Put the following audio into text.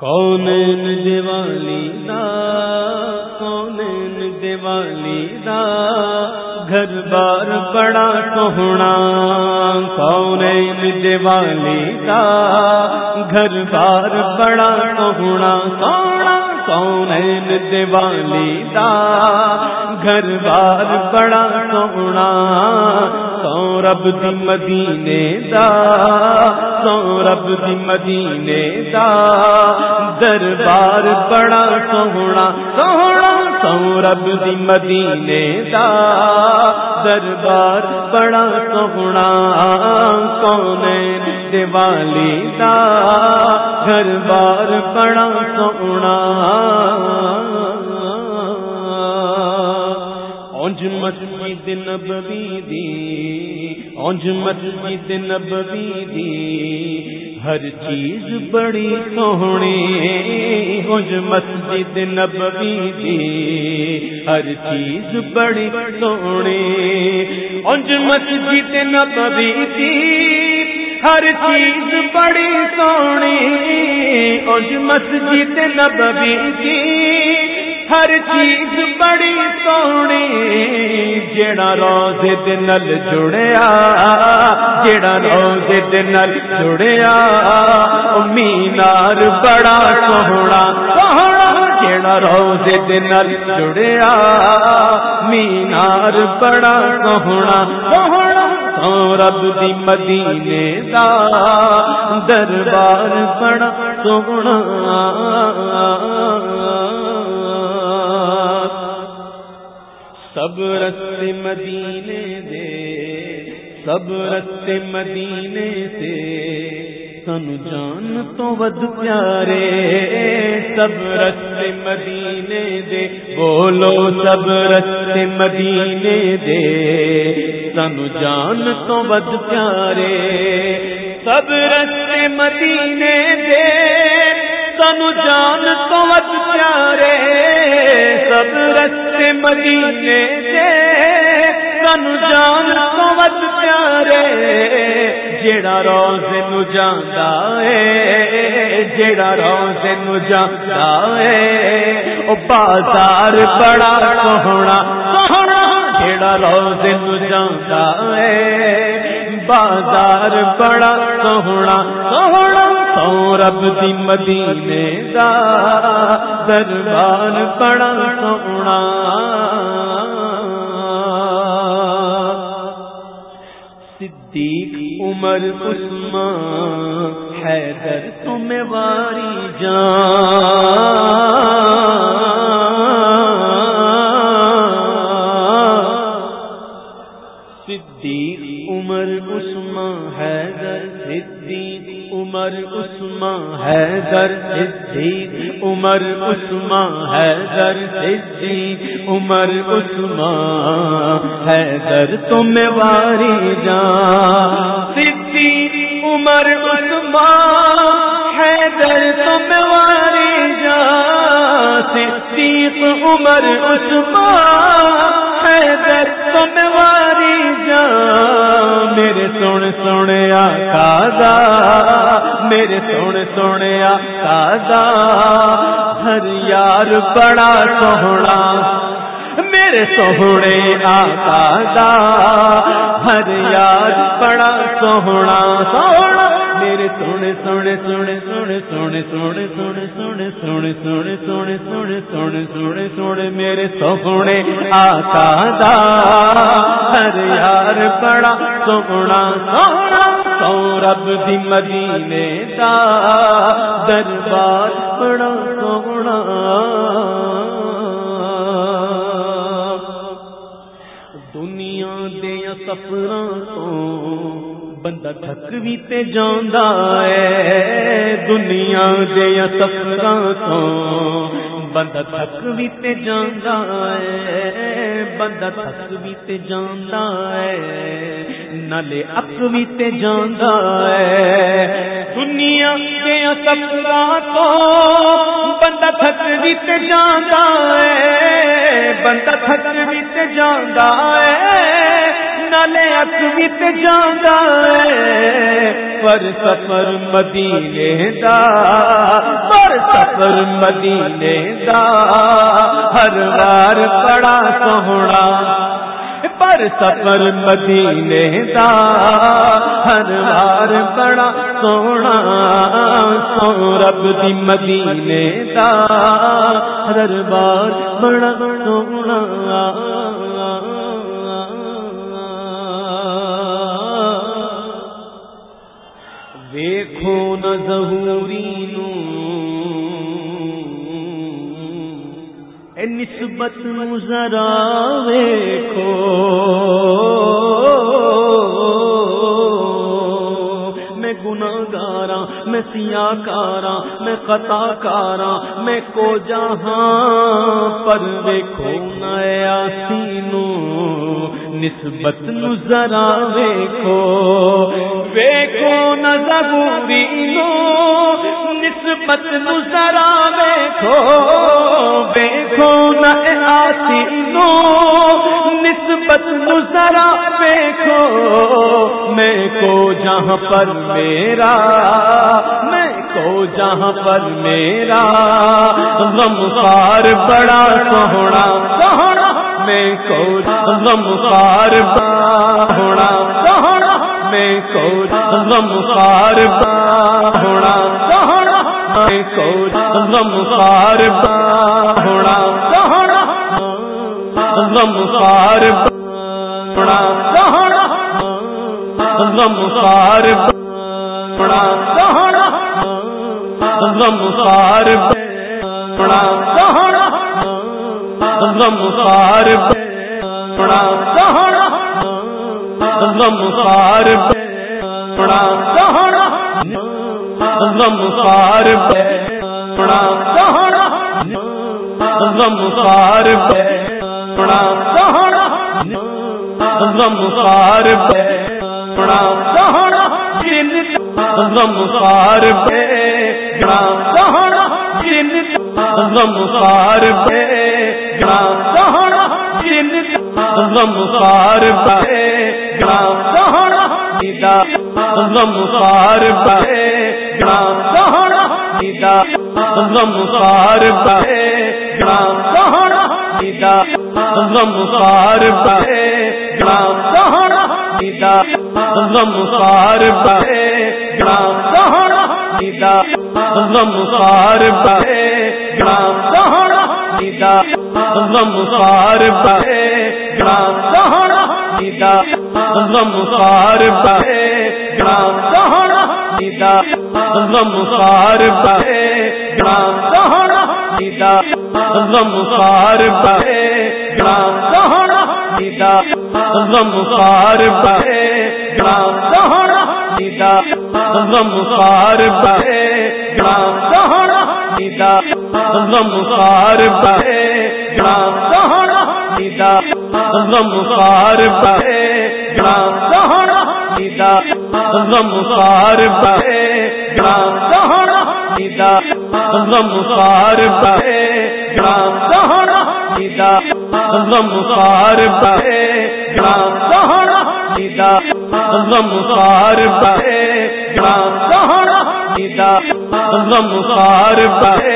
کون دیوالی دا، کون دیوالی دا، گھر بار بڑا سونا کون دیوالی دا، گھر بار بڑا سونا سونا کون دیوالی دا، گھر بار بڑا سونا سورب دی مدینے دا سورب دی مدینے دا۔ دربار بڑا سونا سونا سورب دی مدینے دا۔ دربار بڑا سونا کون دیوالی دا۔ گھر بار بڑا سونا اونج مسجد نبوی دی، اونج مسجد نبوی دی۔ ہر چیز بڑی سونی، اونج مسجد نبوی دی۔ ہر چیز بڑی سونی، اونج مسجد نبوی دی۔ ہر چیز بڑی سونی، اونج مسجد نبوی دی۔ ہر چیز بڑی سونی جڑا روز دل جڑیا جڑا روز دل جڑیا مینار بڑا سونا سونا جڑا روز دل جڑیا، مینار بڑا سونا سونا رب دی مدینے دا دربار بڑا سونا سب رستے مدینے دے سب رستے مدینے سے سن جان تو ود پیارے سب رستے مدینے دے۔ بولو سب رستے مدینے دے۔ سن جان تو ود پیارے سب رستے مدینے دے۔ سن جان تو ود پیارے سب رستے مدینے دے سن جان تو پیارے جڑا روز نو جاندا ہے جڑا روز نو جاندا ہے، او بازار بڑا سوہنا سوہنا جڑا روز نو جاندا ہے، بازار بڑا سوہنا سوہنا سورب دی مدینے دا دربار بڑا سونا۔ صدیق عمر عثمان حیدر تمہیں واری جان۔ عمر عثمان ہے در سی عمر عثمان ہے در تم واری جا صدیق، عمر عثماں در تم واری جا صدیق، عمر عثمان ہے در تم واری جا میرے سن سنے کا میرے سن سونے آقا ہر یار بڑا سونا میرے سونے آقا ہر یار بڑا سونا سونا میرے سونے سونے سونے سونے سونے سونے سونے سونے سونے سونے سونے سونے سونے سونے سونے میرے سونے آقا ہر یار بڑا سونا سونا سورب دی مدینے دا دربار بڑا سونا دنیا دیا سفراں تو بندہ تھک بھی تے جاندا ہے۔ دنیا دیا سفراں تو بندہ تھک بھی تے جاندا ہے۔ بندہ تھک بھی تے جاندا ہے۔ نالے اک تے جاندا ہے۔ دنیا دیا سفراں تو بندہ تھک بھی تے جاندا ہے۔ بندہ تھک بھی تے جاندا ہے۔ نالے اک تے جاندا ہے۔ پر سفر مدینے دا، پر سفر مدینے دا، ہر بار بڑا سونا پر سفر مدینے دا ہر بار بڑا سونا، سو رب دی مدینے دا ہر بار بڑا سونا۔ دیکھو نہ ظہوری نو نسبت ذرا ویکھو۔ میں گناگارا میں سیا کارا میں قطع کارا میں کو جہاں پر ویکھو۔ نیا سینو نسبت ذرا ویکھو۔ ویکھو نہ ضروری نسبت ذرا ویکھو۔ نو نسبت ذرا ویکھو میں کو جہاں پر میرا، میں کو جہاں پر میرا۔ غم خار بڑا سونا سونا میں کو غم خار بڑا سونا میں کو غم خار بڑا سونا میں کو غم خار بڑا سونا غمخار بڑا سہنا غمخار بڑا سہنا غمخار بڑا سہنا غمخار بڑا سہنا غمخار بڑا سہنا غمخار بڑا سہنا غمخار بڑا بڑا سونا غم خار بڑا سونا غم خار بڑا سونا غم خار بڑا سونا غم خار بڑا سونا ندا غم خار بڑا سونا ندا غم خار بڑا غمخار پہ، گرام سہنا دیدا غمخار پہ، گرام سہنا دیدا غمخار پہ، گرام سہنا دیدا غمخار پہ، گرام سہنا دیدا غمخار پہ، گرام سہنا دیدا غمخار پہ، گرام سہنا غمخار بے رام غمخار غمخار غمخار غمخار غمخار سیدا غم پار سہنا سیدا غم پار پہ رام سہنا سیدا غم پار پہ رام سہنا سیدا غم پار پہ